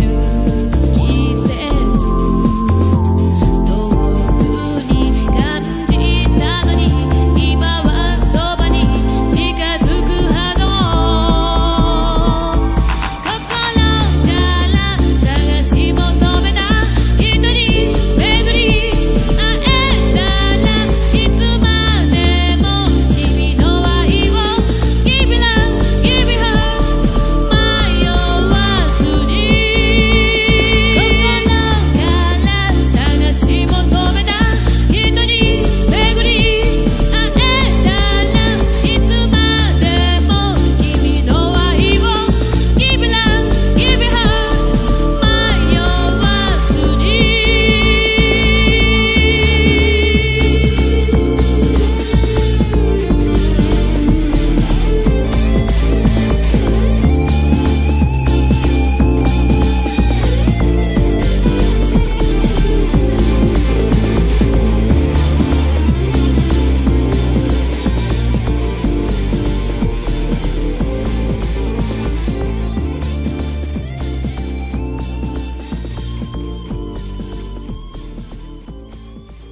you.